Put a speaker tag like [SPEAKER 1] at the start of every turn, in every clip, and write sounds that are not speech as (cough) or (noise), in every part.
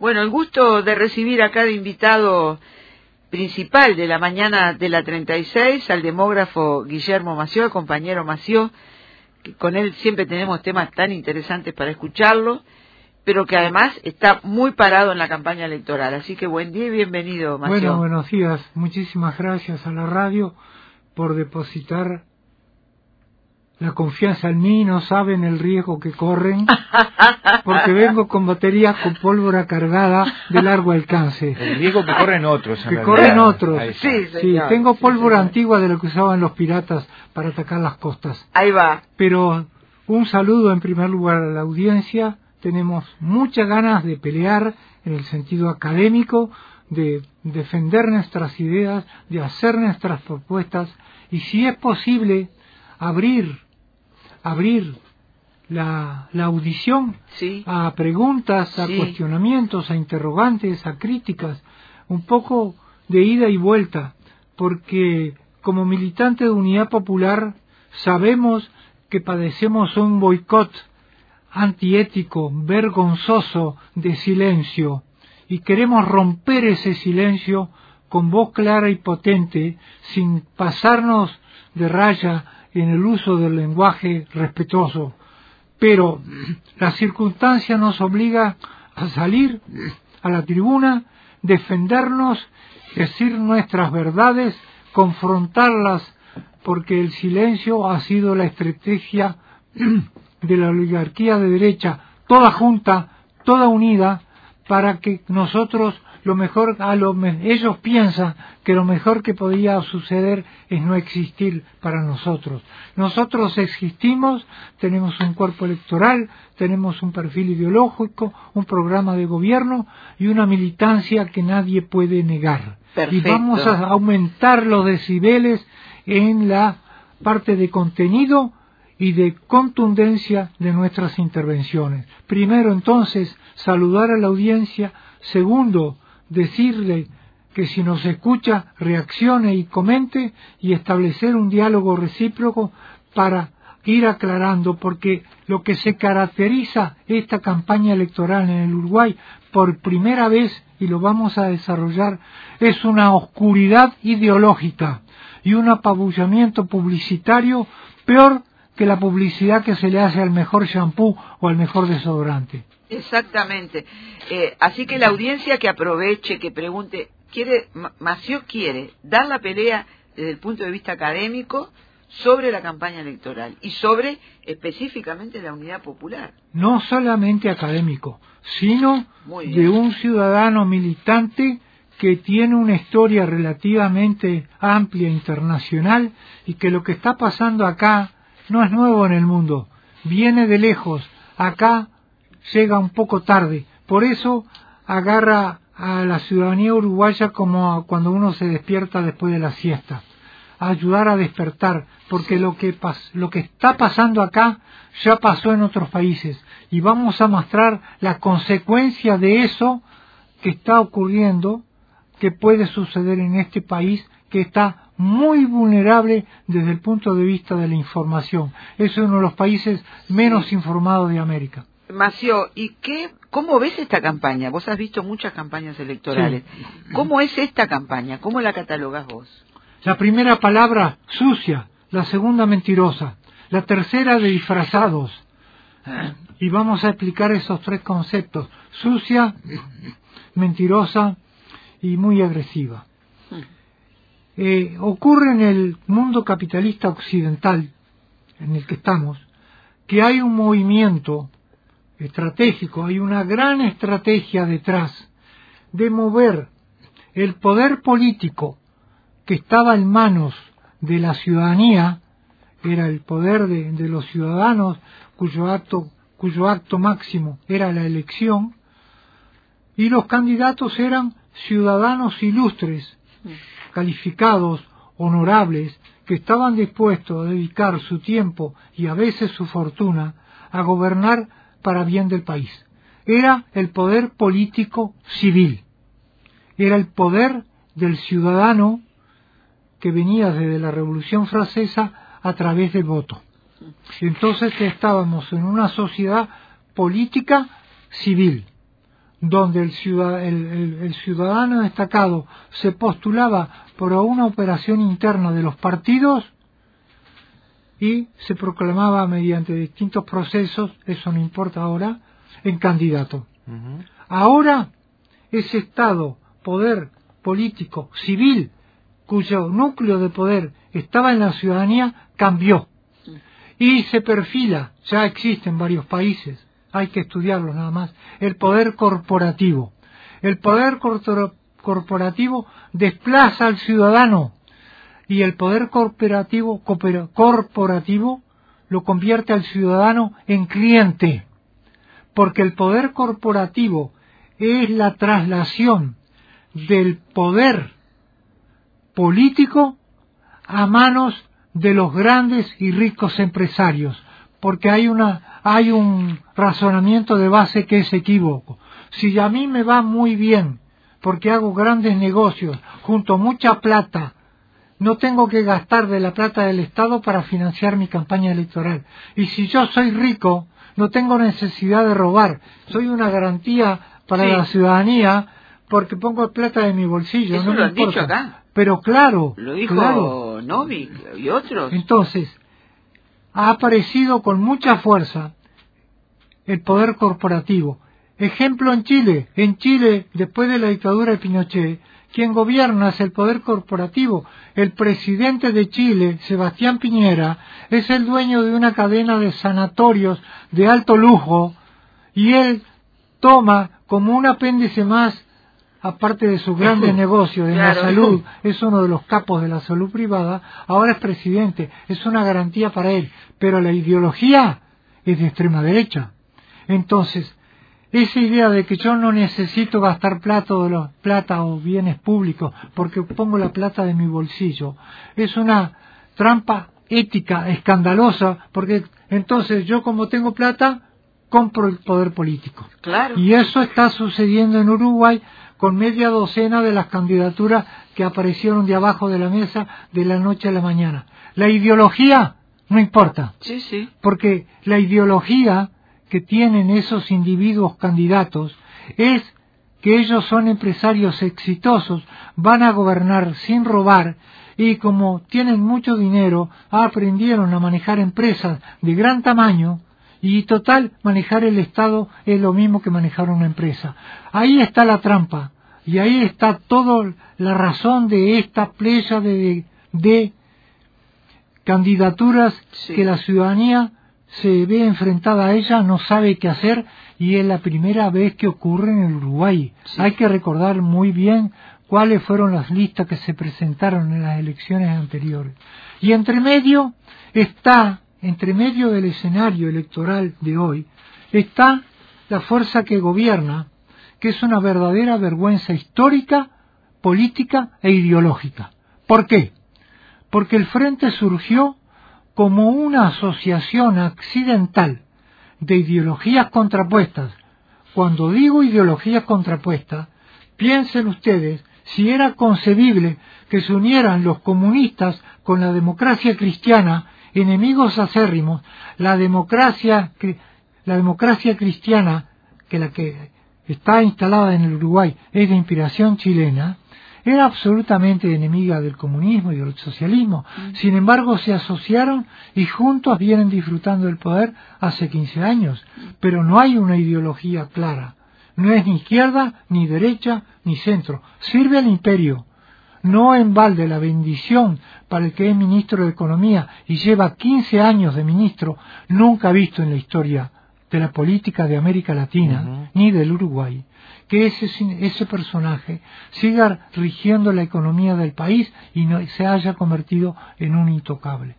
[SPEAKER 1] Bueno, el gusto de recibir acá de invitado principal de la mañana de la 36 al demógrafo Guillermo Mació, el compañero Mació, que con él siempre tenemos temas tan interesantes para escucharlo, pero que además está muy parado en la campaña electoral. Así que buen día y bienvenido, Mació.
[SPEAKER 2] Bueno, buenos días. Muchísimas gracias a la radio por depositar la confianza en mí, no saben el riesgo que corren, porque (laughs) vengo con baterías con pólvora cargada de largo alcance.
[SPEAKER 3] El riesgo que corren otros.
[SPEAKER 2] que corren otros.
[SPEAKER 1] Sí,
[SPEAKER 2] sí, tengo pólvora antigua de lo que usaban los piratas para atacar las costas.
[SPEAKER 1] Ahí va.
[SPEAKER 2] Pero un saludo en primer lugar a la audiencia. Tenemos muchas ganas de pelear en el sentido académico, de defender nuestras ideas, de hacer nuestras propuestas y si es posible abrir abrir la, la audición a preguntas, a cuestionamientos, a interrogantes, a críticas, un poco de ida y vuelta, porque como militante de Unidad Popular sabemos que padecemos un boicot antiético, vergonzoso de silencio, y queremos romper ese silencio con voz clara y potente, sin pasarnos de raya en el uso del lenguaje respetuoso, pero la circunstancia nos obliga a salir a la tribuna, defendernos, decir nuestras verdades, confrontarlas, porque el silencio ha sido la estrategia (clears throat) de la oligarquía de derecha, toda junta, toda unida, para que nosotros lo mejor a lo ellos piensan que lo mejor que podía suceder es no existir para nosotros. Nosotros existimos, tenemos un cuerpo electoral, tenemos un perfil ideológico, un programa de gobierno y una militancia que nadie puede negar. Y vamos a aumentar los decibeles en la parte de contenido y de contundencia de nuestras intervenciones. Primero, entonces, saludar a la audiencia. Segundo, decirle que si nos escucha reaccione y comente y establecer un diálogo recíproco para ir aclarando, porque lo que se caracteriza esta campaña electoral en el Uruguay por primera vez, y lo vamos a desarrollar, es una oscuridad ideológica y un apabullamiento publicitario peor que la publicidad que se le hace al mejor shampoo o al mejor desodorante.
[SPEAKER 1] Exactamente. Eh, así que la audiencia que aproveche, que pregunte, quiere, Mació quiere dar la pelea desde el punto de vista académico sobre la campaña electoral y sobre específicamente la unidad popular.
[SPEAKER 2] No solamente académico, sino de un ciudadano militante que tiene una historia relativamente amplia internacional y que lo que está pasando acá no es nuevo en el mundo, viene de lejos. Acá llega un poco tarde. Por eso agarra a la ciudadanía uruguaya como cuando uno se despierta después de la siesta, a ayudar a despertar, porque lo que, lo que está pasando acá ya pasó en otros países y vamos a mostrar la consecuencia de eso que está ocurriendo, que puede suceder en este país que está muy vulnerable desde el punto de vista de la información. Es uno de los países menos informados de América.
[SPEAKER 1] Mació, ¿y qué, cómo ves esta campaña? Vos has visto muchas campañas electorales. ¿Cómo es esta campaña? ¿Cómo la catalogas vos?
[SPEAKER 2] La primera palabra, sucia. La segunda, mentirosa. La tercera, de disfrazados. Y vamos a explicar esos tres conceptos. Sucia, mentirosa y muy agresiva. Eh, ocurre en el mundo capitalista occidental en el que estamos que hay un movimiento estratégico, hay una gran estrategia detrás de mover el poder político que estaba en manos de la ciudadanía, era el poder de, los ciudadanos cuyo acto, cuyo acto máximo era la elección, y los candidatos eran ciudadanos ilustres, calificados, honorables, que estaban dispuestos a dedicar su tiempo y a veces su fortuna a gobernar para bien del país. Era el poder político civil, era el poder del ciudadano que venía desde la Revolución Francesa a través del voto. Entonces estábamos en una sociedad política civil, donde el, ciudadano destacado se postulaba por una operación interna de los partidos y se proclamaba mediante distintos procesos, eso no importa ahora, en candidato. Ahora, ese Estado, poder político, civil, cuyo núcleo de poder estaba en la ciudadanía, cambió. Y se perfila, ya existe en varios países, hay que estudiarlo nada más, el poder corporativo. El poder corporativo desplaza al ciudadano y el poder corporativo, corporativo lo convierte al ciudadano en cliente, porque el poder corporativo es la traslación del poder político a manos de los grandes y ricos empresarios, porque hay una hay un razonamiento de base que es equívoco. Si a mí me va muy bien, porque hago grandes negocios, junto mucha plata, no tengo que gastar de la plata del Estado para financiar mi campaña electoral. Y si yo soy rico, no tengo necesidad de robar. Soy una garantía para la ciudadanía porque pongo plata de mi bolsillo.
[SPEAKER 1] Eso
[SPEAKER 2] lo
[SPEAKER 1] han dicho acá.
[SPEAKER 2] Pero claro.
[SPEAKER 1] Lo dijo
[SPEAKER 2] claro.
[SPEAKER 1] Novik y otros.
[SPEAKER 2] Entonces, ha aparecido con mucha fuerza el poder corporativo. Ejemplo en Chile. En Chile, después de la dictadura de Pinochet, quien gobierna es el poder corporativo. El presidente de Chile, Sebastián Piñera, es el dueño de una cadena de sanatorios de alto lujo y él toma como un apéndice más aparte de sus grandes negocios en la salud, es uno de los capos de la salud privada, ahora es presidente, es una garantía para él, pero la ideología es de extrema derecha. Entonces, esa idea de que yo no necesito gastar plata o, los, plata o bienes públicos porque pongo la plata de mi bolsillo, es una trampa ética escandalosa, porque entonces yo como tengo plata, compro el poder político.
[SPEAKER 1] Claro.
[SPEAKER 2] Y eso está sucediendo en Uruguay con media docena de las candidaturas que aparecieron de abajo de la mesa de la noche a la mañana. La ideología no importa.
[SPEAKER 1] Sí, sí.
[SPEAKER 2] Porque la ideología que tienen esos individuos candidatos es que ellos son empresarios exitosos, van a gobernar sin robar y como tienen mucho dinero, aprendieron a manejar empresas de gran tamaño y total, manejar el Estado es lo mismo que manejar una empresa. Ahí está la trampa. Y ahí está toda la razón de esta playa de, de candidaturas que la ciudadanía se ve enfrentada a ella, no sabe qué hacer y es la primera vez que ocurre en el Uruguay. Hay que recordar muy bien cuáles fueron las listas que se presentaron en las elecciones anteriores. Y entre medio está entre medio del escenario electoral de hoy está la fuerza que gobierna, que es una verdadera vergüenza histórica, política e ideológica. ¿Por qué? Porque el Frente surgió como una asociación accidental de ideologías contrapuestas. Cuando digo ideologías contrapuestas, piensen ustedes si era concebible que se unieran los comunistas con la democracia cristiana enemigos acérrimos, la democracia, la democracia cristiana, que la que está instalada en el Uruguay es de inspiración chilena, era absolutamente enemiga del comunismo y del socialismo. Mm. Sin embargo, se asociaron y juntos vienen disfrutando del poder hace 15 años. Pero no hay una ideología clara. No es ni izquierda, ni derecha, ni centro. Sirve al imperio. No en balde la bendición para el que es ministro de Economía y lleva 15 años de ministro, nunca visto en la historia de la política de América Latina ni del Uruguay, que ese, ese personaje siga rigiendo la economía del país y no, se haya convertido en un intocable.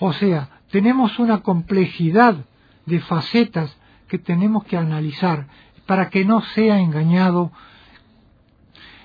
[SPEAKER 2] O sea, tenemos una complejidad de facetas que tenemos que analizar para que no sea engañado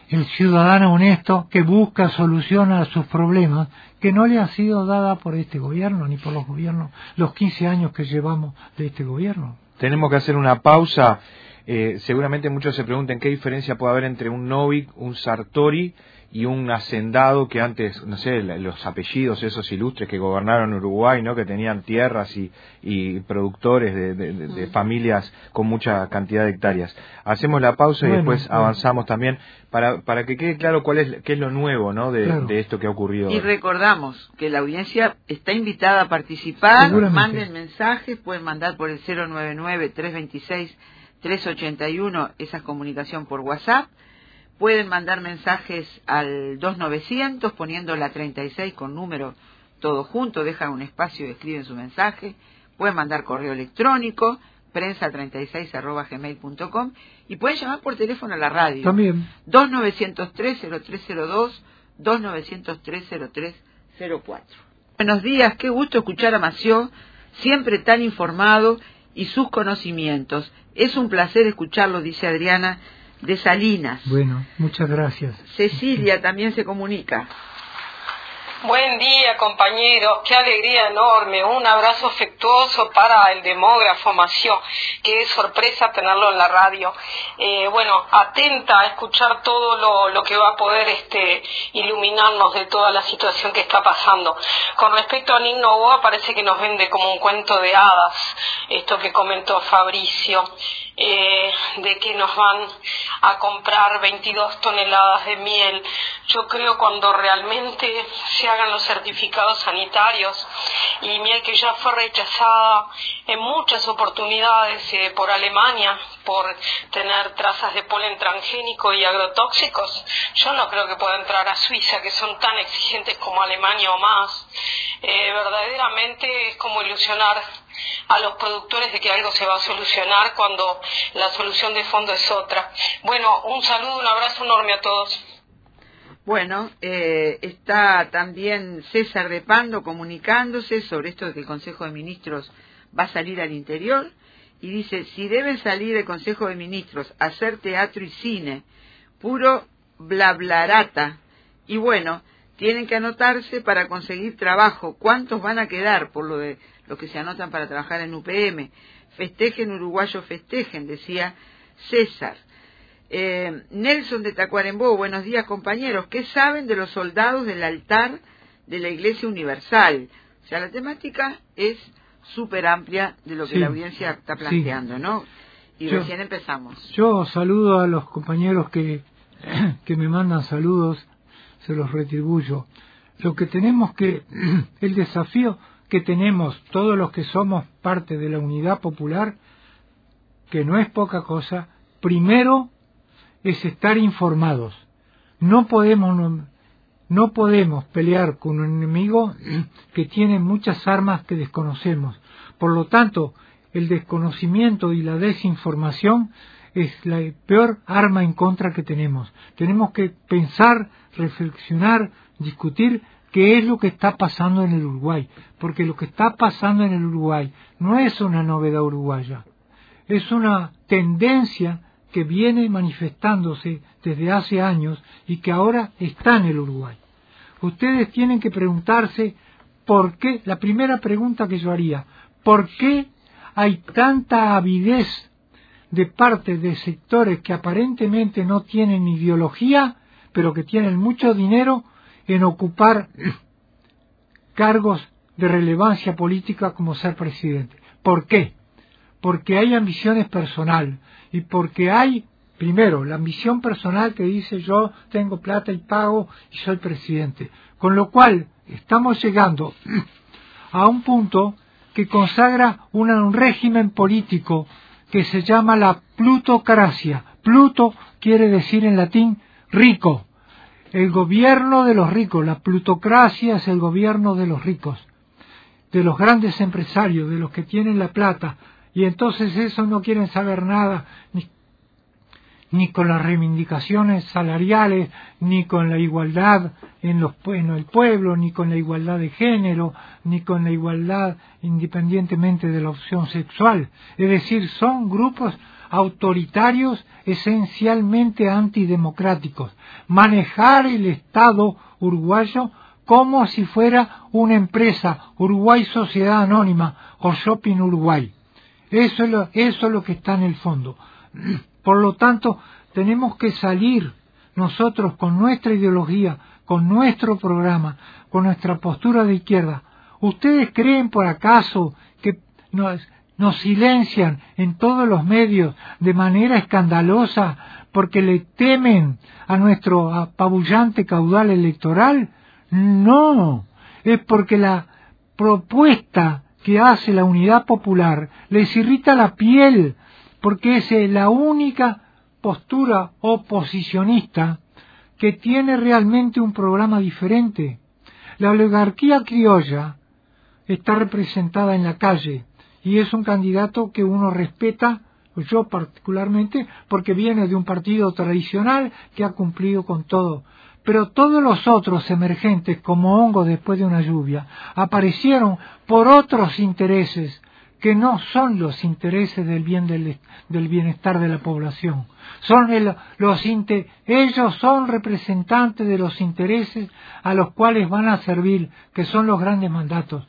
[SPEAKER 2] el ciudadano honesto que busca solución a sus problemas que no le ha sido dada por este gobierno ni por los gobiernos, los 15 años que llevamos de este gobierno.
[SPEAKER 3] Tenemos que hacer una pausa. Eh, seguramente muchos se pregunten qué diferencia puede haber entre un Novik, un Sartori y un hacendado que antes, no sé, los apellidos esos ilustres que gobernaron Uruguay, ¿no? Que tenían tierras y, y productores de, familias con mucha cantidad de hectáreas. Hacemos la pausa y después avanzamos también para, para que quede claro cuál es, qué es lo nuevo, ¿no? De, esto que ha ocurrido.
[SPEAKER 1] Y recordamos que la audiencia está invitada a participar, manden mensajes, pueden mandar por el 099 326 381 esa comunicación por WhatsApp. Pueden mandar mensajes al 2900 poniendo la 36 con número todo junto, dejan un espacio y escriben su mensaje. Pueden mandar correo electrónico, prensa36 arroba gmail.com y pueden llamar por teléfono a la radio.
[SPEAKER 2] También.
[SPEAKER 1] 2903-0302, 2903-0304. Buenos días, qué gusto escuchar a Mació, siempre tan informado y sus conocimientos. Es un placer escucharlo, dice Adriana de Salinas.
[SPEAKER 2] Bueno, muchas gracias.
[SPEAKER 1] Cecilia también se comunica.
[SPEAKER 4] Buen día, compañeros. Qué alegría enorme. Un abrazo afectuoso para el demógrafo Mació. Qué sorpresa tenerlo en la radio. Eh, bueno, atenta a escuchar todo lo, lo, que va a poder este, iluminarnos de toda la situación que está pasando. Con respecto a Nino Boa, parece que nos vende como un cuento de hadas, esto que comentó Fabricio. Eh, de que nos van a comprar 22 toneladas de miel. Yo creo cuando realmente se hagan los certificados sanitarios y miel que ya fue rechazada en muchas oportunidades eh, por Alemania por tener trazas de polen transgénico y agrotóxicos, yo no creo que pueda entrar a Suiza, que son tan exigentes como Alemania o más. Eh, verdaderamente es como ilusionar a los productores de que algo se va a solucionar cuando la solución de fondo es otra. Bueno, un saludo, un abrazo enorme a todos.
[SPEAKER 1] Bueno, eh, está también César de Pando comunicándose sobre esto de que el Consejo de Ministros va a salir al interior y dice, si debe salir el Consejo de Ministros a hacer teatro y cine, puro blablarata, y bueno, tienen que anotarse para conseguir trabajo. ¿Cuántos van a quedar por lo de los que se anotan para trabajar en UPM? Festejen, uruguayos, festejen, decía César. Eh, Nelson de Tacuarembó, buenos días compañeros. ¿Qué saben de los soldados del altar de la Iglesia Universal? O sea, la temática es súper amplia de lo que la audiencia está planteando, ¿no? Y recién empezamos.
[SPEAKER 2] Yo saludo a los compañeros que, (clears throat) que me mandan saludos se los retribuyo. Lo que tenemos que, (clears throat) el desafío que tenemos todos los que somos parte de la unidad popular, que no es poca cosa, primero es estar informados. No podemos, no podemos pelear con un enemigo que tiene muchas armas que desconocemos. Por lo tanto, el desconocimiento y la desinformación es la peor arma en contra que tenemos. Tenemos que pensar, reflexionar, discutir qué es lo que está pasando en el Uruguay, porque lo que está pasando en el Uruguay no es una novedad uruguaya, es una tendencia que viene manifestándose desde hace años y que ahora está en el Uruguay. Ustedes tienen que preguntarse por qué, la primera pregunta que yo haría, ¿por qué hay tanta avidez de parte de sectores que aparentemente no tienen ideología, pero que tienen mucho dinero en ocupar cargos de relevancia política como ser presidente. ¿Por qué? Porque hay ambiciones personal y porque hay, primero, la ambición personal que dice yo tengo plata y pago y soy presidente. Con lo cual estamos llegando a un punto que consagra un régimen político que se llama la plutocracia. Pluto quiere decir en latín rico, el gobierno de los ricos. La plutocracia es el gobierno de los ricos, de los grandes empresarios, de los que tienen la plata. Y entonces eso no quieren saber nada, ni con las reivindicaciones salariales, ni con la igualdad en, los, en el pueblo, ni con la igualdad de género, ni con la igualdad independientemente de la opción sexual. Es decir, son grupos autoritarios esencialmente antidemocráticos. Manejar el Estado uruguayo como si fuera una empresa, Uruguay Sociedad Anónima o Shopping Uruguay. Eso es lo, eso es lo que está en el fondo (clears throat) Por lo tanto, tenemos que salir nosotros con nuestra ideología, con nuestro programa, con nuestra postura de izquierda. ¿Ustedes creen por acaso que nos, silencian en todos los medios de manera escandalosa porque le temen a nuestro apabullante caudal electoral? No, es porque la propuesta que hace la unidad popular les irrita la piel, porque es la única postura oposicionista que tiene realmente un programa diferente. La oligarquía criolla está representada en la calle y es un candidato que uno respeta, yo particularmente, porque viene de un partido tradicional que ha cumplido con todo. Pero todos los otros emergentes, como hongos después de una lluvia, aparecieron por otros intereses que no son los intereses del bien del, bienestar de la población. Son los ellos son representantes de los intereses a los cuales van a servir, que son los grandes mandatos.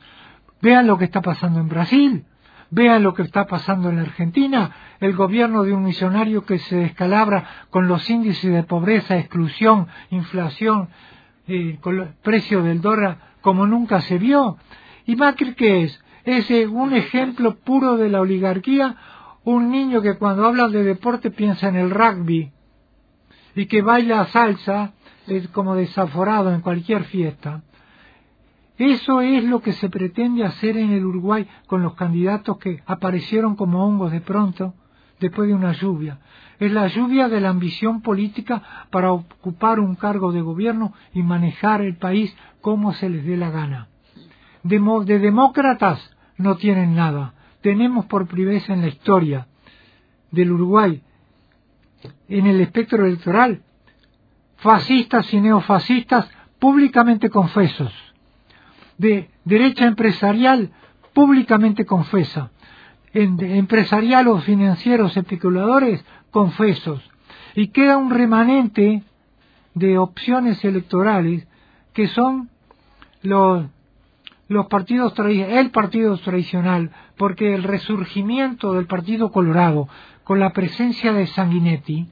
[SPEAKER 2] Vean lo que está pasando en Brasil, vean lo que está pasando en Argentina, el gobierno de un misionario que se descalabra con los índices de pobreza, exclusión, inflación, eh, con los precios del dólar como nunca se vio. ¿Y Macri qué es? Es eh, un ejemplo puro de la oligarquía, un niño que cuando habla de deporte piensa en el rugby y que baila salsa es como desaforado en cualquier fiesta. Eso es lo que se pretende hacer en el Uruguay con los candidatos que aparecieron como hongos de pronto después de una lluvia. Es la lluvia de la ambición política para ocupar un cargo de gobierno y manejar el país como se les dé la gana. De, de demócratas no tienen nada. Tenemos por primera vez en la historia del Uruguay, en el espectro electoral, fascistas y neofascistas públicamente confesos de derecha empresarial públicamente confesa, en, empresarial o financieros especuladores confesos, y queda un remanente de opciones electorales que son los, los partidos el partido tradicional, porque el resurgimiento del Partido Colorado con la presencia de Sanguinetti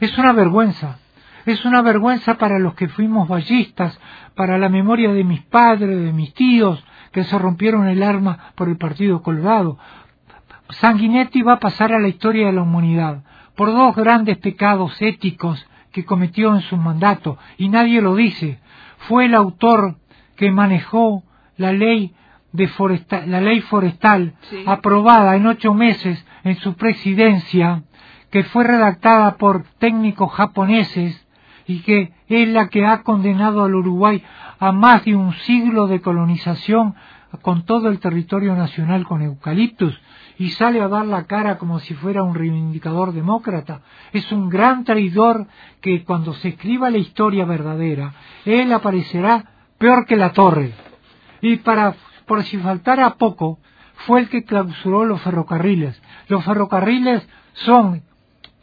[SPEAKER 2] es una vergüenza. Es una vergüenza para los que fuimos ballistas, para la memoria de mis padres, de mis tíos, que se rompieron el arma por el Partido Colorado. Sanguinetti va a pasar a la historia de la humanidad por dos grandes pecados éticos que cometió en su mandato, y nadie lo dice. Fue el autor que manejó la ley de forestal, la ley forestal aprobada en ocho meses en su presidencia, que fue redactada por técnicos japoneses y que es la que ha condenado al Uruguay a más de un siglo de colonización con todo el territorio nacional con eucaliptus y sale a dar la cara como si fuera un reivindicador demócrata. Es un gran traidor que cuando se escriba la historia verdadera, él aparecerá peor que la torre. Y para, por si faltara poco, fue el que clausuró los ferrocarriles. Los ferrocarriles son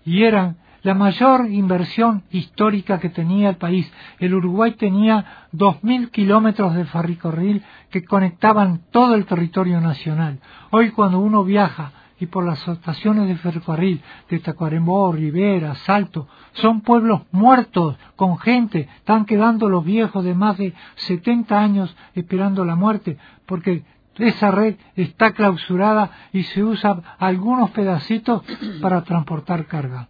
[SPEAKER 2] y eran la mayor inversión histórica que tenía el país. El Uruguay tenía dos mil kilómetros de ferrocarril que conectaban todo el territorio nacional. Hoy cuando uno viaja y por las estaciones de ferrocarril de Tacuarembó, Rivera, Salto, son pueblos muertos con gente, están quedando los viejos de más de 70 años esperando la muerte, porque esa red está clausurada y se usa algunos pedacitos para transportar carga.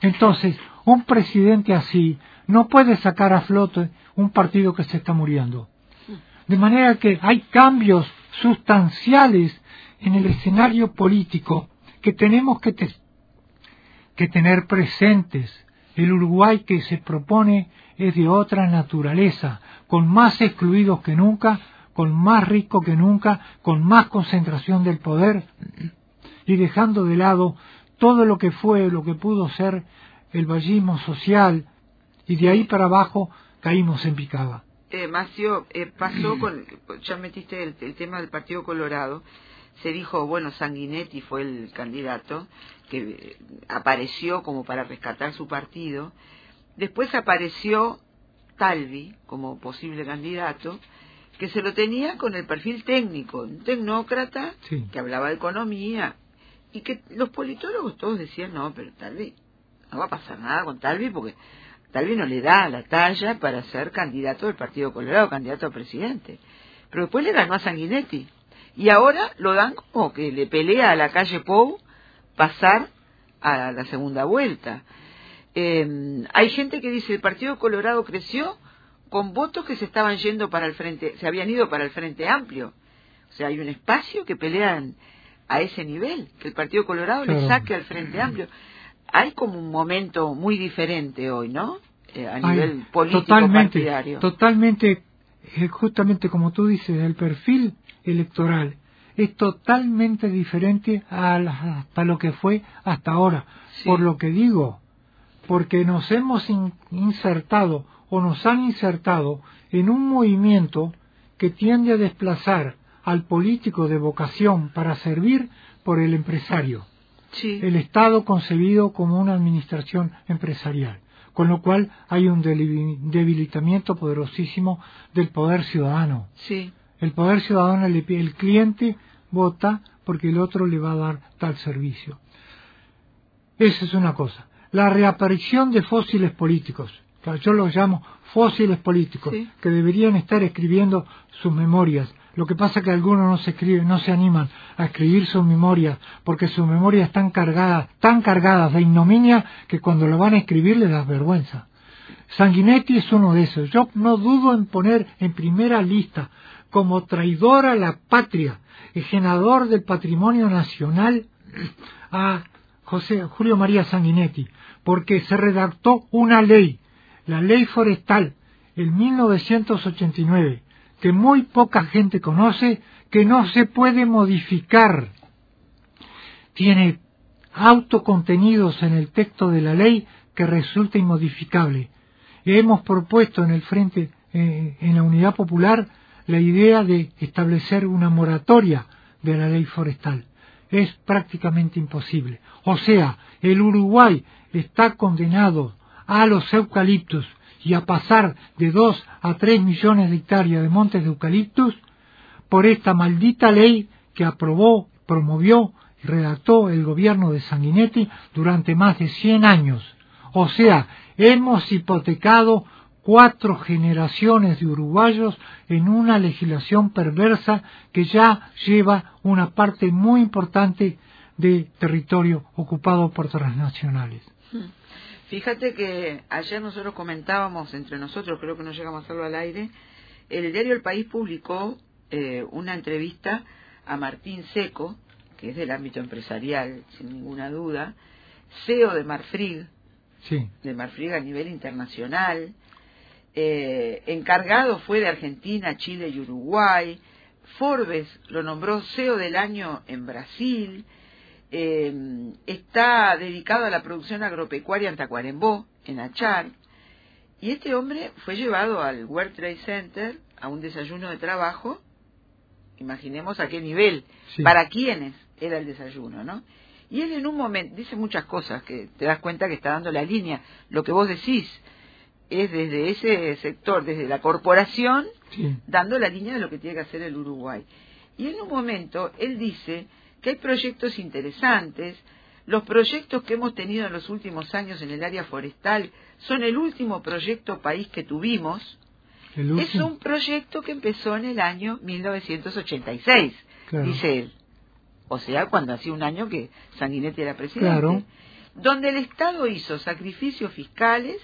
[SPEAKER 2] Entonces, un presidente así no puede sacar a flote un partido que se está muriendo. De manera que hay cambios sustanciales en el escenario político que tenemos que, tener presentes. El Uruguay que se propone es de otra naturaleza, con más excluidos que nunca, con más rico que nunca, con más concentración del poder y dejando de lado todo lo que fue, lo que pudo ser el vallismo social, y de ahí para abajo caímos en picada.
[SPEAKER 1] Eh, Macio, eh, pasó con, ya metiste el, tema del Partido Colorado, se dijo, bueno, Sanguinetti fue el candidato que eh, apareció como para rescatar su partido, después apareció Talvi como posible candidato, que se lo tenía con el perfil técnico, un tecnócrata que hablaba de economía, y que los politólogos todos decían, no, pero Talvi, no va a pasar nada con Talvi porque Talvi no le da la talla para ser candidato del Partido Colorado, candidato a presidente. Pero después le ganó a Sanguinetti. Y ahora lo dan como que le pelea a la calle Pou pasar a la segunda vuelta. Eh, hay gente que dice el Partido Colorado creció con votos que se estaban yendo para el frente, se habían ido para el Frente Amplio. O sea, hay un espacio que pelean a ese nivel, que el Partido Colorado le saque al Frente Amplio. Hay como un momento muy diferente hoy, ¿no? Eh, a nivel político
[SPEAKER 2] totalmente,
[SPEAKER 1] partidario.
[SPEAKER 2] Totalmente, eh, justamente como tú dices, el perfil electoral es totalmente diferente a hasta lo que fue hasta ahora. Por lo que digo, porque nos hemos insertado o nos han insertado en un movimiento que tiende a desplazar al político de vocación para servir por el empresario. El Estado concebido como una administración empresarial, con lo cual hay un debilitamiento poderosísimo del poder ciudadano. El poder ciudadano, el cliente vota porque el otro le va a dar tal servicio. Esa es una cosa. La reaparición de fósiles políticos yo los llamo fósiles políticos, que deberían estar escribiendo sus memorias. Lo que pasa es que algunos no se escriben, no se animan a escribir sus memorias, porque sus memorias están cargadas, tan cargadas de ignominia que cuando lo van a escribir les da vergüenza. Sanguinetti es uno de esos. Yo no dudo en poner en primera lista como traidor a la patria, ejenador del patrimonio nacional, a José Julio María Sanguinetti, porque se redactó una ley la ley forestal en 1989, que muy poca gente conoce, que no se puede modificar. Tiene autocontenidos en el texto de la ley que resulta inmodificable. hemos propuesto en el Frente, eh, en la Unidad Popular, la idea de establecer una moratoria de la ley forestal. Es prácticamente imposible. O sea, el Uruguay está condenado a los eucaliptos y a pasar de dos a tres millones de hectáreas de montes de eucaliptos por esta maldita ley que aprobó, promovió y redactó el gobierno de Sanguinetti durante más de cien años. O sea, hemos hipotecado cuatro generaciones de uruguayos en una legislación perversa que ya lleva una parte muy importante de territorio ocupado por transnacionales.
[SPEAKER 1] Fíjate que ayer nosotros comentábamos entre nosotros, creo que no llegamos a hacerlo al aire, el diario El País publicó eh, una entrevista a Martín Seco, que es del ámbito empresarial, sin ninguna duda, CEO de Marfrig, de Marfrig a nivel internacional, eh, encargado fue de Argentina, Chile y Uruguay, Forbes lo nombró CEO del año en Brasil, eh, está dedicado a la producción agropecuaria en Tacuarembó, en Achar, y este hombre fue llevado al World Trade Center a un desayuno de trabajo, imaginemos a qué nivel, para quiénes era el desayuno, ¿no? Y él en un momento dice muchas cosas que te das cuenta que está dando la línea. Lo que vos decís es desde ese sector, desde la corporación, dando la línea de lo que tiene que hacer el Uruguay. Y en un momento él dice que hay proyectos interesantes. Los proyectos que hemos tenido en los últimos años en el área forestal son el último proyecto país que tuvimos. Es un proyecto que empezó en el año 1986, dice él. O sea, cuando hacía un año que Sanguinetti era presidente. Donde el Estado hizo sacrificios fiscales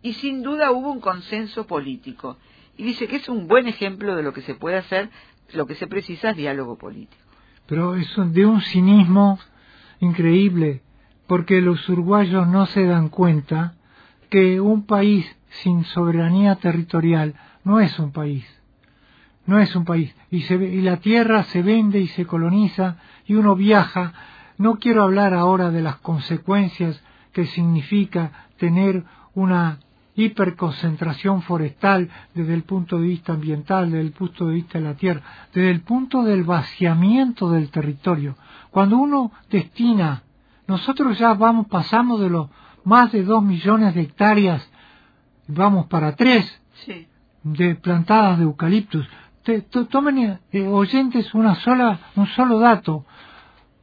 [SPEAKER 1] y sin duda hubo un consenso político. Y dice que es un buen ejemplo de lo que se puede hacer, lo que se precisa es diálogo político
[SPEAKER 2] pero es de un cinismo increíble, porque los uruguayos no se dan cuenta que un país sin soberanía territorial no es un país, no es un país, y, se, y la tierra se vende y se coloniza y uno viaja. No quiero hablar ahora de las consecuencias que significa tener una hiperconcentración forestal desde el punto de vista ambiental, desde el punto de vista de la tierra, desde el punto del vaciamiento del territorio. Cuando uno destina, nosotros ya vamos, pasamos de los más de dos millones de hectáreas, vamos para tres, de plantadas de eucaliptus. tomen eh, oyentes una sola, un solo dato.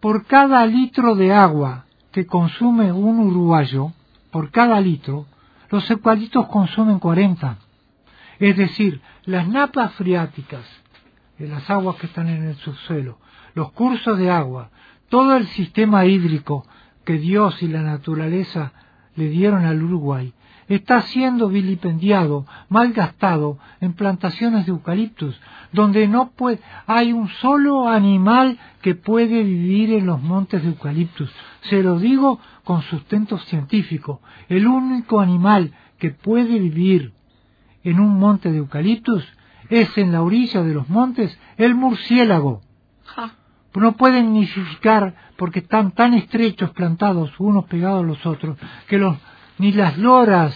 [SPEAKER 2] por cada litro de agua que consume un uruguayo, por cada litro, los eucaliptos consumen 40. Es decir, las napas freáticas, de las aguas que están en el subsuelo, los cursos de agua, todo el sistema hídrico que Dios y la naturaleza le dieron al Uruguay, está siendo vilipendiado, malgastado en plantaciones de eucaliptus, donde no puede, hay un solo animal que puede vivir en los montes de eucaliptus. Se lo digo con sustento científico. El único animal que puede vivir en un monte de eucaliptus es en la orilla de los montes el murciélago. No pueden nidificar porque están tan estrechos plantados unos pegados a los otros que los ni las loras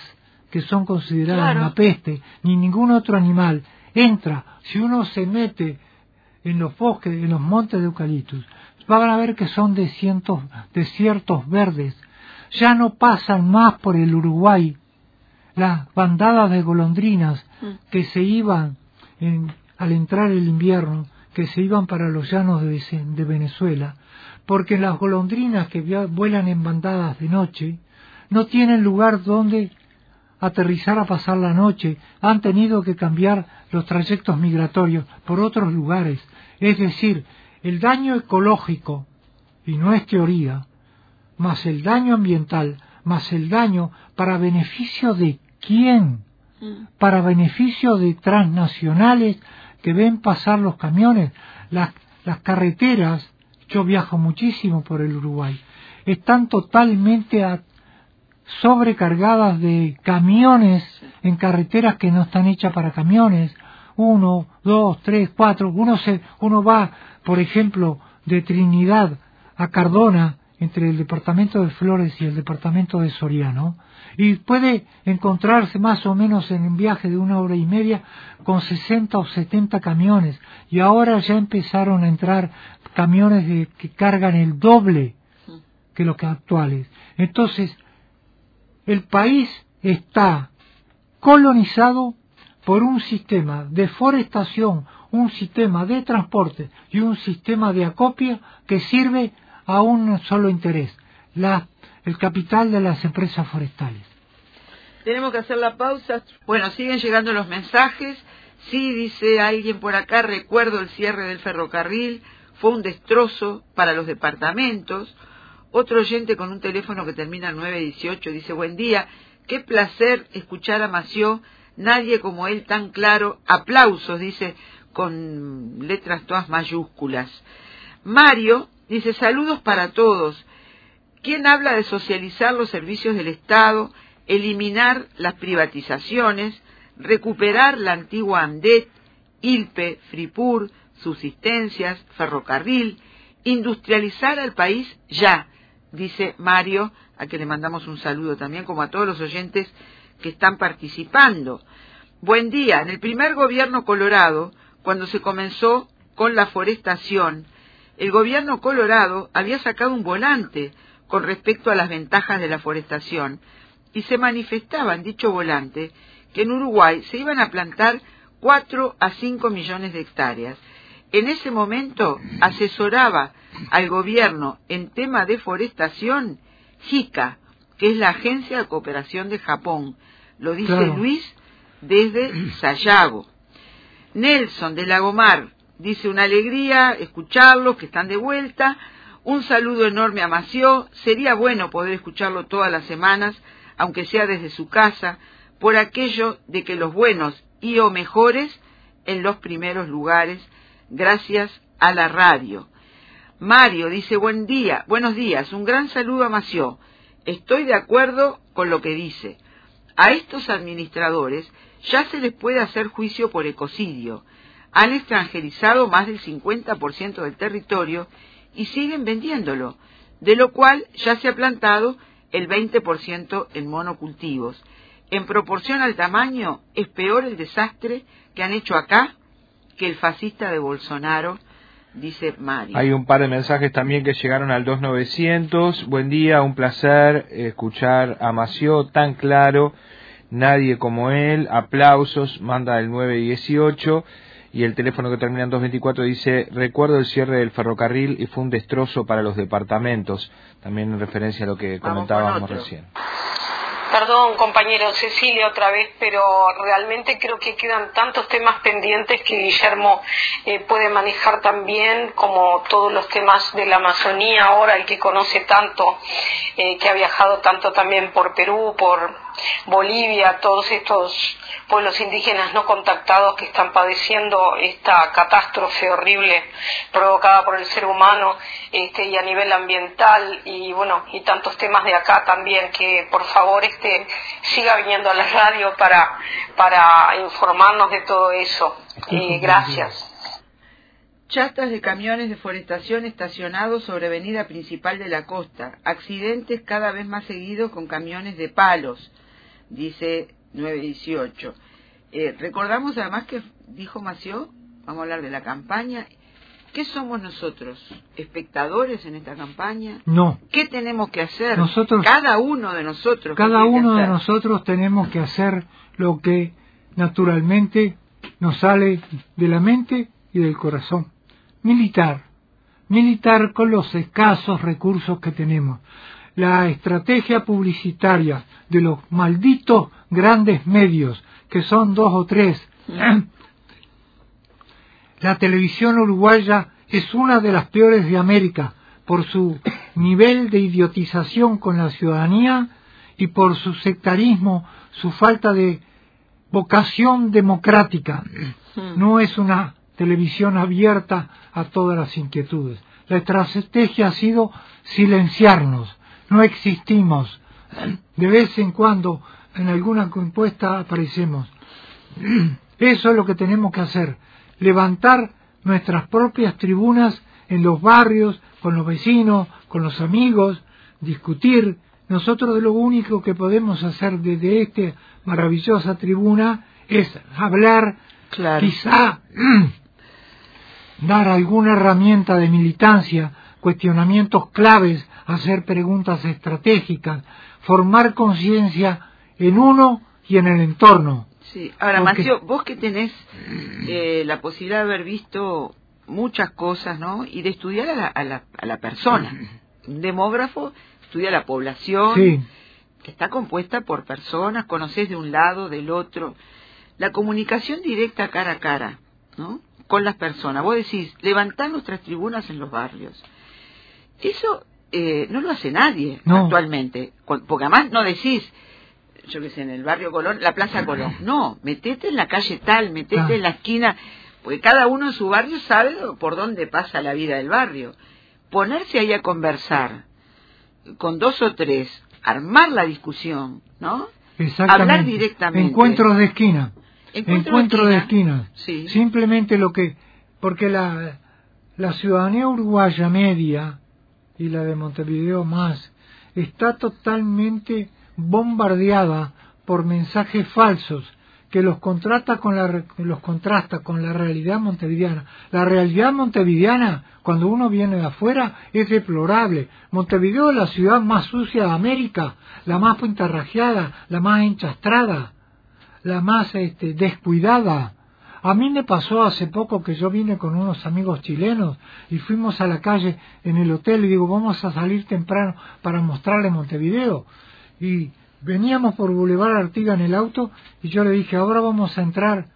[SPEAKER 2] que son consideradas una peste, ni ningún otro animal entra. Si uno se mete en los bosques, en los montes de eucaliptus, van a ver que son desiertos verdes. Ya no pasan más por el Uruguay las bandadas de golondrinas mm. que se iban al entrar el invierno, que se iban para los llanos de Venezuela, porque las golondrinas que vuelan en bandadas de noche no tienen lugar donde aterrizar a pasar la noche, han tenido que cambiar los trayectos migratorios por otros lugares. Es decir, el daño ecológico, y no es teoría, más el daño ambiental, más el daño para beneficio de quién, mm. para beneficio de transnacionales que ven pasar los camiones, las, las carreteras, yo viajo muchísimo por el Uruguay, están totalmente sobrecargadas de camiones en carreteras que no están hechas para camiones. Uno, dos, tres, cuatro. Uno, se, uno va, por ejemplo, de Trinidad a Cardona, entre el departamento de Flores y el departamento de Soriano, y puede encontrarse más o menos en un viaje de una hora y media con 60 o 70 camiones, y ahora ya empezaron a entrar camiones que cargan el doble que los actuales. Entonces, el país está colonizado por un sistema de forestación, un sistema de transporte y un sistema de acopio que sirve a un solo interés, el capital de las empresas forestales.
[SPEAKER 1] Tenemos que hacer la pausa. Bueno, siguen llegando los mensajes. Sí, dice alguien por acá, recuerdo el cierre del ferrocarril, fue un destrozo para los departamentos. Otro oyente con un teléfono que termina en 918 dice, buen día, qué placer escuchar a Mació, nadie como él tan claro, aplausos, dice, con letras todas mayúsculas. Mario dice, saludos para todos. ¿Quién habla de socializar los servicios del Estado, eliminar las privatizaciones, recuperar la antigua ANDET, ILPE, FRIPUR, subsistencias, ferrocarril, industrializar al país ya, dice Mario, a que le mandamos un saludo también, como a todos los oyentes que están participando. Buen día. En el primer gobierno colorado, cuando se comenzó con la forestación, el gobierno colorado había sacado un volante con respecto a las ventajas de la forestación y se manifestaba en dicho volante que en Uruguay se iban a plantar cuatro a cinco millones de hectáreas. En ese momento asesoraba al gobierno en tema de forestación JICA, que es la Agencia de Cooperación de Japón. Lo dice Luis desde Sayago. Nelson de Lagomar dice una alegría escucharlos, que están de vuelta. Un saludo enorme a Mació. Sería bueno poder escucharlo todas las semanas, aunque sea desde su casa, por aquello de que los buenos y o mejores en los primeros lugares, gracias a la radio. Mario dice buen día, buenos días, un gran saludo a Mació. Estoy de acuerdo con lo que dice. A estos administradores ya se les puede hacer juicio por ecocidio. Han extranjerizado más del 50% del territorio y siguen vendiéndolo, de lo cual ya se ha plantado el 20% en monocultivos. En proporción al tamaño, es peor el desastre que han hecho acá que el fascista de Bolsonaro dice Mario.
[SPEAKER 3] Hay un par de mensajes también que llegaron al 2900. Buen día, un placer escuchar a Mació tan claro, nadie como él, aplausos, manda el 918. Y el teléfono que termina en 224 dice, recuerdo el cierre del ferrocarril y fue un destrozo para los departamentos, también en referencia a lo que comentábamos recién.
[SPEAKER 4] Perdón, compañero Cecilia, otra vez, pero realmente creo que quedan tantos temas pendientes que Guillermo eh, puede manejar también, como todos los temas de la Amazonía ahora, el que conoce tanto, eh, que ha viajado tanto también por Perú, por Bolivia, todos estos pueblos indígenas no contactados que están padeciendo esta catástrofe horrible provocada por el ser humano este, y a nivel ambiental y bueno y tantos temas de acá también que por favor este siga viniendo a la radio para para informarnos de todo eso. Eh, gracias.
[SPEAKER 1] Chastas de camiones de forestación estacionados sobre avenida principal de la costa. Accidentes cada vez más seguidos con camiones de palos, dice 918. Eh, recordamos además que dijo Mació, vamos a hablar de la campaña. ¿Qué somos nosotros? ¿Espectadores en esta campaña?
[SPEAKER 2] No.
[SPEAKER 1] ¿Qué tenemos que hacer?
[SPEAKER 2] Nosotros,
[SPEAKER 1] cada uno de nosotros.
[SPEAKER 2] Cada uno de nosotros tenemos que hacer lo que naturalmente nos sale de la mente y del corazón. Militar. Militar con los escasos recursos que tenemos. La estrategia publicitaria de los malditos grandes medios, que son dos o tres. (clears throat) La televisión uruguaya es una de las peores de América por su nivel de idiotización con la ciudadanía y por su sectarismo, su falta de vocación democrática. No es una televisión abierta a todas las inquietudes. La estrategia ha sido silenciarnos, no existimos. De vez en cuando en alguna compuesta aparecemos. Eso es lo que tenemos que hacer, levantar nuestras propias tribunas en los barrios, con los vecinos, con los amigos, discutir. Nosotros lo único que podemos hacer desde esta maravillosa tribuna es hablar, quizá (clears throat) dar alguna herramienta de militancia, cuestionamientos claves, hacer preguntas estratégicas, formar conciencia en uno y en el entorno.
[SPEAKER 1] Sí, ahora Macio, vos que tenés eh, la posibilidad de haber visto muchas cosas, ¿no? Y de estudiar a la, a la, a la persona. Un demógrafo estudia la población, que está compuesta por personas, conoces de un lado, del otro. La comunicación directa cara a cara, ¿no? Con las personas. Vos decís, levantar nuestras tribunas en los barrios. Eso eh, no lo hace nadie actualmente. Porque además no decís, yo que sé, en el barrio Colón, la Plaza Colón. No, metete en la calle tal, metete en la esquina, porque cada uno en su barrio sabe por dónde pasa la vida del barrio. Ponerse ahí a conversar con dos o tres, armar la discusión, ¿no? Hablar directamente.
[SPEAKER 2] Encuentros de esquina. Encuentros de esquina. Sí. Simplemente lo que... Porque la, la ciudadanía uruguaya media y la de Montevideo más está totalmente bombardeada por mensajes falsos que los contrasta con la los contrasta con la realidad montevideana. La realidad montevideana, cuando uno viene de afuera, es deplorable. Montevideo es la ciudad más sucia de América, la más pintarrajeada, la más enchastrada, la más este, descuidada. A mí me pasó hace poco que yo vine con unos amigos chilenos y fuimos a la calle en el hotel y digo, vamos a salir temprano para mostrarle Montevideo y veníamos por Boulevard Artiga en el auto y yo le dije, ahora vamos a entrar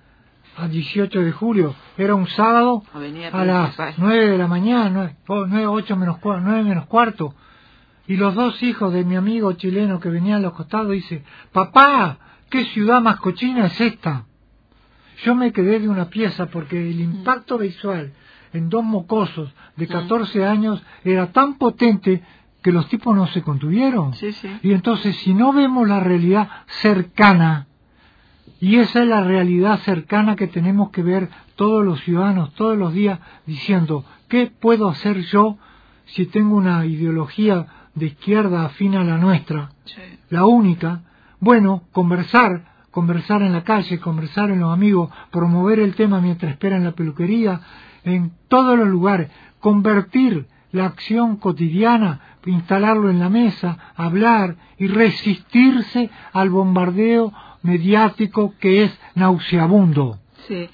[SPEAKER 2] a 18 de julio. Era un sábado a las 9 de la mañana, 9, 8 menos, 9 menos cuarto. Y los dos hijos de mi amigo chileno que venían a los costados dice, papá, ¿qué ciudad más cochina es esta? Yo me quedé de una pieza porque el impacto visual en dos mocosos de 14 años era tan potente que los tipos no se contuvieron. Y entonces, si no vemos la realidad cercana, y esa es la realidad cercana que tenemos que ver todos los ciudadanos todos los días diciendo, ¿qué puedo hacer yo si tengo una ideología de izquierda afín a la nuestra? La única. Bueno, conversar, conversar en la calle, conversar en los amigos, promover el tema mientras esperan la peluquería, en todos los lugares, convertir la acción cotidiana, instalarlo en la mesa, hablar y resistirse al bombardeo mediático que es nauseabundo.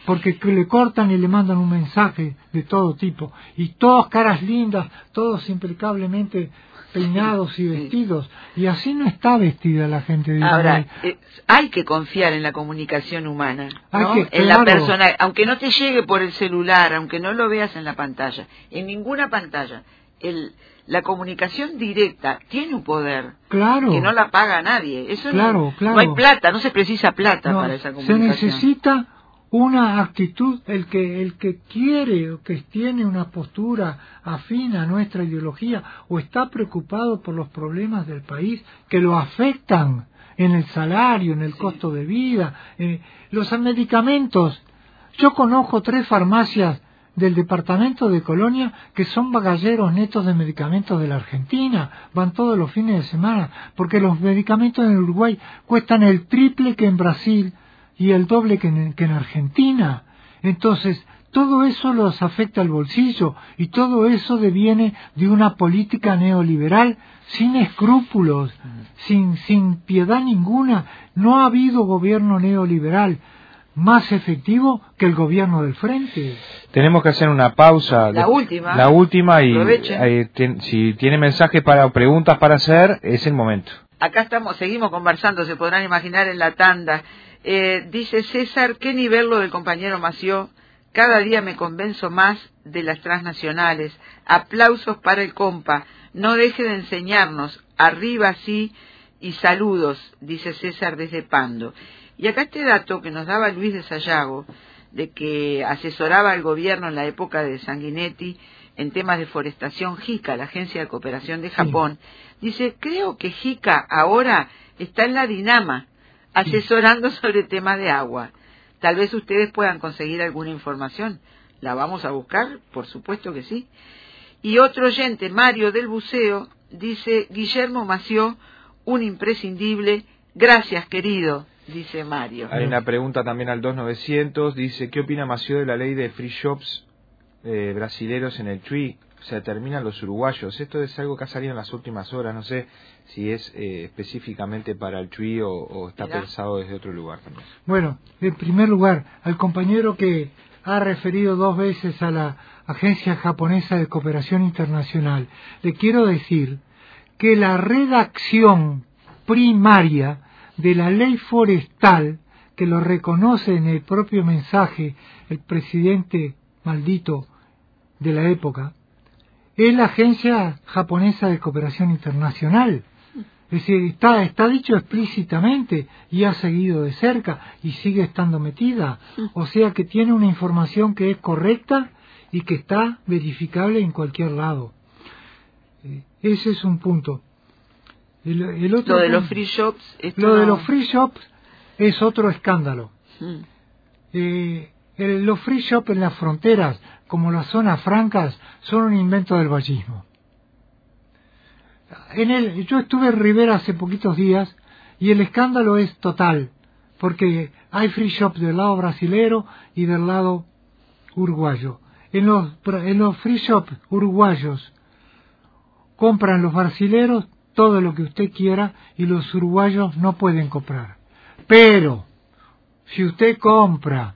[SPEAKER 2] porque le cortan y le mandan un mensaje de todo tipo, y todas caras lindas, todos impecablemente peinados y vestidos, y así no está vestida la gente de
[SPEAKER 1] Ahora, eh, hay que confiar en la comunicación humana, en la persona, aunque no te llegue por el celular, aunque no lo veas en la pantalla, en ninguna pantalla, el, la comunicación directa tiene un poder
[SPEAKER 2] claro.
[SPEAKER 1] que no la paga nadie. Eso
[SPEAKER 2] claro,
[SPEAKER 1] no, no hay plata, no se precisa plata para esa comunicación.
[SPEAKER 2] Se necesita una actitud, el que, el que quiere o que tiene una postura afín a nuestra ideología o está preocupado por los problemas del país que lo afectan en el salario, en el costo de vida, eh, los medicamentos. Yo conozco tres farmacias del departamento de Colonia que son bagalleros netos de medicamentos de la Argentina, van todos los fines de semana, porque los medicamentos en Uruguay cuestan el triple que en Brasil, y el doble que en, Argentina. Entonces, todo eso los afecta al bolsillo y todo eso deviene de una política neoliberal sin escrúpulos, sin, sin piedad ninguna. No ha habido gobierno neoliberal más efectivo que el gobierno del frente.
[SPEAKER 3] Tenemos que hacer una pausa.
[SPEAKER 1] La última.
[SPEAKER 3] La última y eh, si tiene mensajes para o preguntas para hacer, es el momento.
[SPEAKER 1] Acá estamos, seguimos conversando, se podrán imaginar en la tanda. Eh, dice César, qué nivel lo del compañero Mació. Cada día me convenzo más de las transnacionales. Aplausos para el compa. No deje de enseñarnos. Arriba sí y saludos, dice César desde Pando. Y acá este dato que nos daba Luis de Sayago, de que asesoraba al gobierno en la época de Sanguinetti en temas de forestación JICA, la Agencia de Cooperación de Japón, dice, creo que JICA ahora está en la Dinama, asesorando (laughs) sobre temas de agua. Tal vez ustedes puedan conseguir alguna información. ¿La vamos a buscar? Por supuesto que sí. Y otro oyente, Mario del Buceo, dice, Guillermo Mació, un imprescindible. Gracias, querido, dice Mario.
[SPEAKER 3] Hay una pregunta también al 2900, dice, ¿qué opina Mació de la ley de free shops eh, brasileros en el TRI? Se terminan los uruguayos. Esto es algo que ha salido en las últimas horas. No sé si es eh, específicamente para el TRI o, está pensado desde otro lugar también.
[SPEAKER 2] Bueno, en primer lugar, al compañero que ha referido dos veces a la Agencia Japonesa de Cooperación Internacional, le quiero decir que la redacción primaria de la ley forestal, que lo reconoce en el propio mensaje el presidente maldito de la época, es la Agencia Japonesa de Cooperación Internacional. Es decir, está, está dicho explícitamente y ha seguido de cerca y sigue estando metida. O sea que tiene una información que es correcta y que está verificable en cualquier lado. Eh, ese es un punto.
[SPEAKER 1] El, otro lo de los free shops.
[SPEAKER 2] Lo de los free shops es otro escándalo. Eh, los free shops en las fronteras como las zonas francas, son un invento del vallismo. En el, yo estuve en Rivera hace poquitos días y el escándalo es total, porque hay free shops del lado brasilero y del lado uruguayo. En los, en los free shops uruguayos compran los brasileros todo lo que usted quiera y los uruguayos no pueden comprar. Pero, si usted compra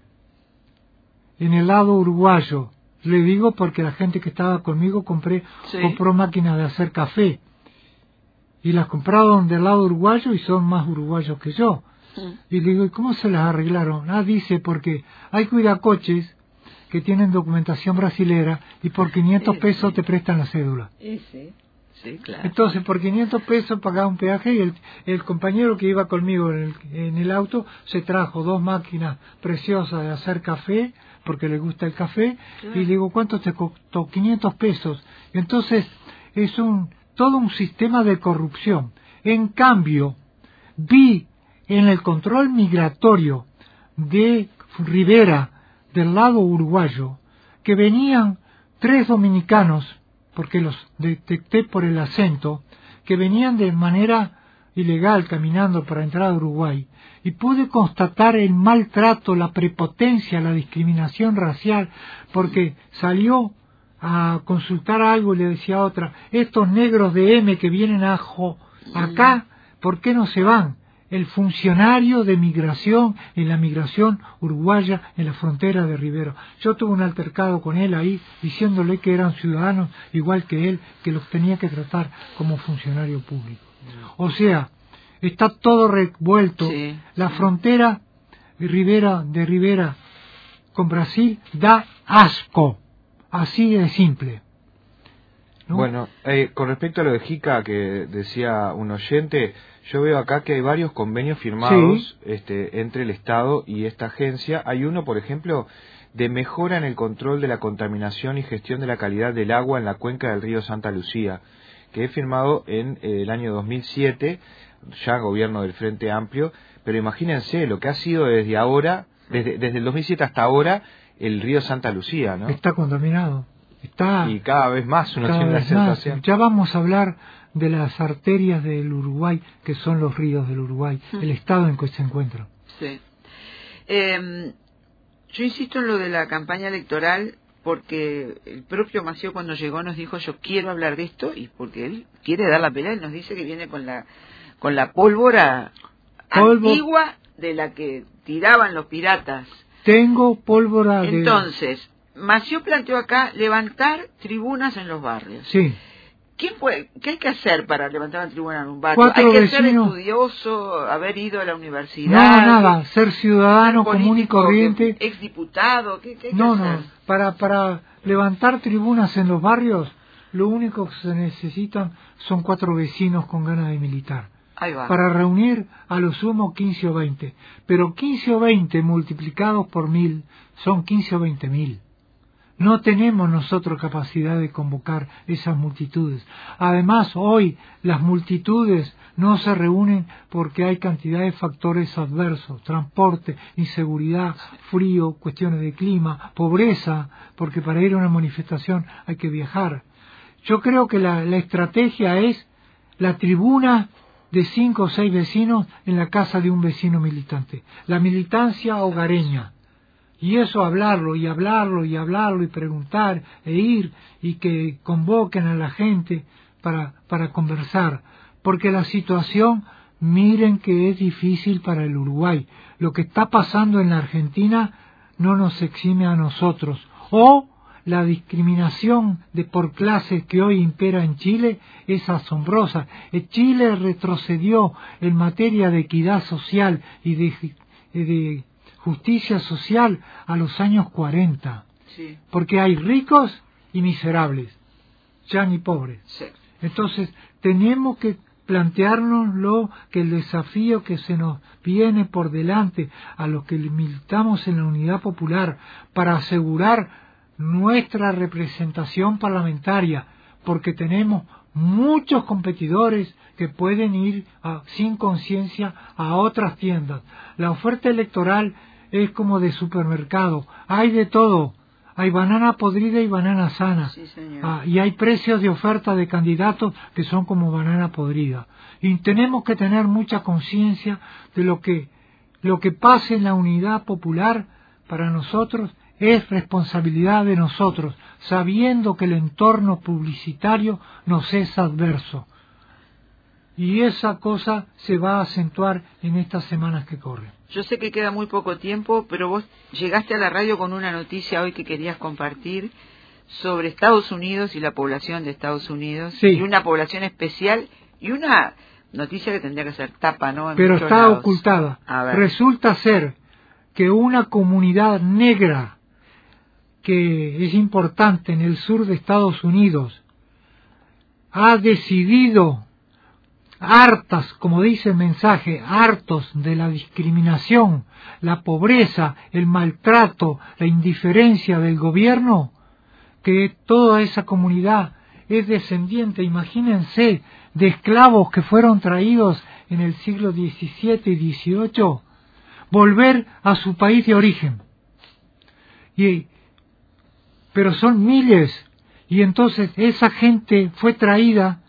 [SPEAKER 2] en el lado uruguayo le digo porque la gente que estaba conmigo compré, compró máquinas de hacer café. Y las compraron del lado uruguayo y son más uruguayos que yo. Y le digo, ¿y cómo se las arreglaron? Ah, dice, porque hay cuidacoches que tienen documentación brasilera y por 500 pesos te prestan la cédula.
[SPEAKER 1] Sí, claro.
[SPEAKER 2] Entonces, por 500 pesos pagaba un peaje y el, el compañero que iba conmigo en el, en el auto se trajo dos máquinas preciosas de hacer café porque le gusta el café, y le digo, ¿cuánto te costó? 500 pesos. Entonces, es un, todo un sistema de corrupción. En cambio, vi en el control migratorio de Rivera, del lado uruguayo, que venían tres dominicanos, porque los detecté por el acento, que venían de manera ilegal caminando para entrar a Uruguay, y pude constatar el maltrato, la prepotencia, la discriminación racial, porque salió a consultar algo y le decía a otra, estos negros de M que vienen a acá, ¿por qué no se van? el funcionario de migración en la migración uruguaya en la frontera de Rivero. Yo tuve un altercado con él ahí diciéndole que eran ciudadanos igual que él, que los tenía que tratar como funcionario público. O sea, está todo revuelto. la frontera de Rivera, de Rivera con Brasil da asco. Así de simple.
[SPEAKER 3] Bueno, eh, con respecto a lo de JICA que decía un oyente, yo veo acá que hay varios convenios firmados este, entre el Estado y esta agencia. Hay uno, por ejemplo, de mejora en el control de la contaminación y gestión de la calidad del agua en la cuenca del río Santa Lucía, que he firmado en eh, el año 2007, ya gobierno del Frente Amplio, pero imagínense lo que ha sido desde ahora, desde, desde el 2007 hasta ahora, el río Santa Lucía, ¿no?
[SPEAKER 2] Está contaminado. Está
[SPEAKER 3] y cada vez más uno tiene la sensación.
[SPEAKER 2] Ya vamos a hablar de las arterias del Uruguay, que son los ríos del Uruguay, el estado en que se encuentra.
[SPEAKER 1] Sí. Em, yo insisto en lo de la campaña electoral porque el propio Mació cuando llegó nos dijo yo quiero hablar de esto y porque él quiere dar la pelea, él nos dice que viene con la con la pólvora antigua de la que tiraban los piratas.
[SPEAKER 2] Tengo pólvora
[SPEAKER 1] de... Entonces, Mació planteó acá levantar tribunas en los barrios.
[SPEAKER 2] Sí.
[SPEAKER 1] ¿Quién puede, ¿Qué hay que hacer para levantar una tribuna en un barrio? ¿Hay que ser estudioso, haber ido a la universidad?
[SPEAKER 2] No, nada, ser ciudadano común y corriente.
[SPEAKER 1] ¿Exdiputado? ¿Qué, qué
[SPEAKER 2] no, no, para, para levantar tribunas en los barrios, lo único que se necesitan son cuatro vecinos con ganas de militar.
[SPEAKER 1] Ahí va.
[SPEAKER 2] Para reunir a lo sumo 15 o 20. Pero 15 o 20 multiplicados por mil son 15 o 20 mil. No tenemos nosotros capacidad de convocar esas multitudes. Además, hoy las multitudes no se reúnen porque hay cantidad de factores adversos, transporte, inseguridad, frío, cuestiones de clima, pobreza, porque para ir a una manifestación hay que viajar. Yo creo que la, la estrategia es la tribuna de cinco o seis vecinos en la casa de un vecino militante, la militancia hogareña y eso hablarlo y hablarlo y hablarlo y preguntar e ir y que convoquen a la gente para, para conversar. Porque la situación, miren que es difícil para el Uruguay. Lo que está pasando en la Argentina no nos exime a nosotros. O la discriminación de por clases que hoy impera en Chile es asombrosa. Chile retrocedió en materia de equidad social y de, de justicia social a los años 40. Porque hay ricos y miserables, ya ni pobres. Entonces, tenemos que plantearnos lo que el desafío que se nos viene por delante a los que militamos en la unidad popular para asegurar nuestra representación parlamentaria, porque tenemos muchos competidores que pueden ir sin conciencia a otras tiendas. La oferta electoral es como de supermercado, hay de todo. Hay banana podrida y banana sana. Ah, y hay precios de oferta de candidatos que son como banana podrida. Y tenemos que tener mucha conciencia de lo que lo que pase en la unidad popular para nosotros es responsabilidad de nosotros, sabiendo que el entorno publicitario nos es adverso. Y esa cosa se va a acentuar en estas semanas que corren.
[SPEAKER 1] Yo sé que queda muy poco tiempo, pero vos llegaste a la radio con una noticia hoy que querías compartir sobre Estados Unidos y la población de Estados Unidos.
[SPEAKER 2] Y
[SPEAKER 1] una población especial y una noticia que tendría que ser tapa, ¿no?
[SPEAKER 2] pero está ocultada. Resulta ser que una comunidad negra que es importante en el sur de Estados Unidos ha decidido hartas, como dice el mensaje, hartos de la discriminación, la pobreza, el maltrato, la indiferencia del gobierno, que toda esa comunidad es descendiente, imagínense, de esclavos que fueron traídos en el siglo XVII y XVIII, volver a su país de origen. Y, pero son miles, y entonces esa gente fue traída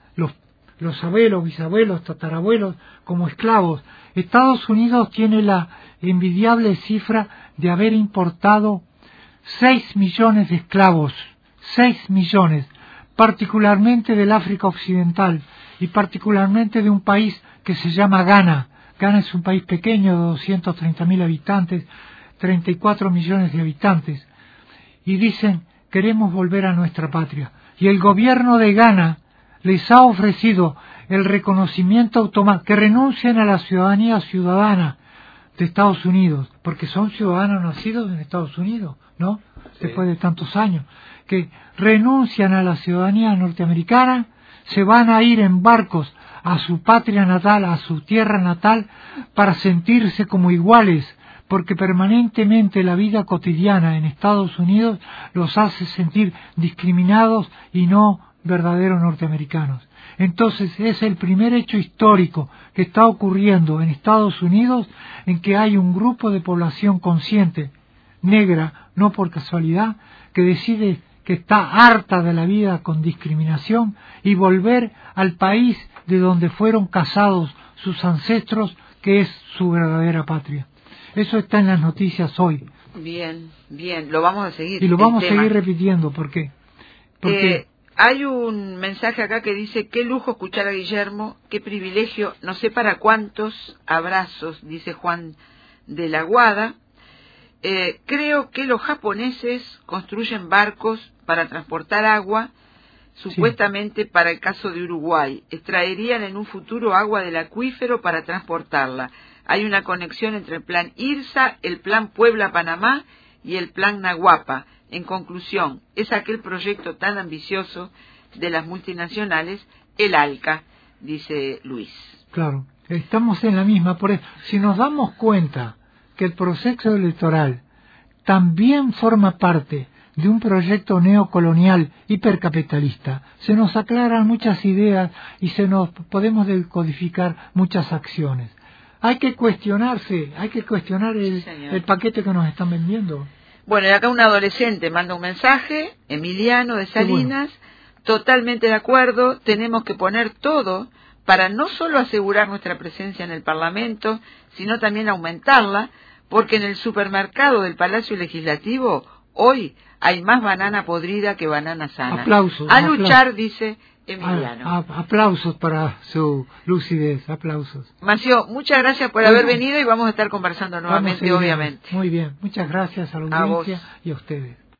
[SPEAKER 2] los abuelos, bisabuelos, tatarabuelos como esclavos. Estados Unidos tiene la envidiable cifra de haber importado 6 millones de esclavos, 6 millones, particularmente del África Occidental y particularmente de un país que se llama Ghana. Dominicana es un país pequeño de 230 mil habitantes, 34 millones de habitantes, y dicen queremos volver a nuestra patria. Y el gobierno de Ghana les ha ofrecido el reconocimiento automático, que renuncien a la ciudadanía ciudadana de Estados Unidos, porque son ciudadanos nacidos en Estados Unidos, ¿no? Después de tantos años, que renuncian a la ciudadanía norteamericana, se van a ir en barcos a su patria natal, a su tierra natal, para sentirse como iguales, porque permanentemente la vida cotidiana en Estados Unidos los hace sentir discriminados y no verdaderos norteamericanos. Entonces es el primer hecho histórico que está ocurriendo en Estados Unidos en que hay un grupo de población consciente, negra, no por casualidad, que decide que está harta de la vida con discriminación y volver al país de donde fueron casados sus ancestros, que es su verdadera patria. Eso está en las noticias hoy.
[SPEAKER 1] Bien, bien, lo vamos a seguir.
[SPEAKER 2] Y lo vamos a seguir repitiendo, ¿por qué?
[SPEAKER 1] Porque eh, hay un mensaje acá que dice, qué lujo escuchar a Guillermo, qué privilegio, no sé para cuántos abrazos, dice Juan de la Guada. Eh, creo que los japoneses construyen barcos para transportar agua, supuestamente para el caso de Uruguay. Extraerían en un futuro agua del acuífero para transportarla. Hay una conexión entre el plan IRSA, el plan Puebla-Panamá y el plan Nahuapa en conclusión, es aquel proyecto tan ambicioso de las multinacionales, el ALCA, dice Luis.
[SPEAKER 2] Claro, estamos en la misma. Por si nos damos cuenta que el proceso electoral también forma parte de un proyecto neocolonial hipercapitalista, se nos aclaran muchas ideas y se nos podemos decodificar muchas acciones. Hay que cuestionarse, hay que cuestionar el paquete que nos están vendiendo.
[SPEAKER 1] Bueno, y acá un adolescente manda un mensaje, Emiliano de Salinas, totalmente de acuerdo, tenemos que poner todo para no solo asegurar nuestra presencia en el Parlamento, sino también aumentarla, porque en el supermercado del Palacio Legislativo hoy hay más banana podrida que banana sana.
[SPEAKER 2] Aplausos.
[SPEAKER 1] A luchar, dice Emiliano.
[SPEAKER 2] aplausos para su lucidez, aplausos.
[SPEAKER 1] Macio, muchas gracias por haber venido y vamos a estar conversando nuevamente, obviamente.
[SPEAKER 2] Muy bien, muchas gracias a la audiencia y a ustedes.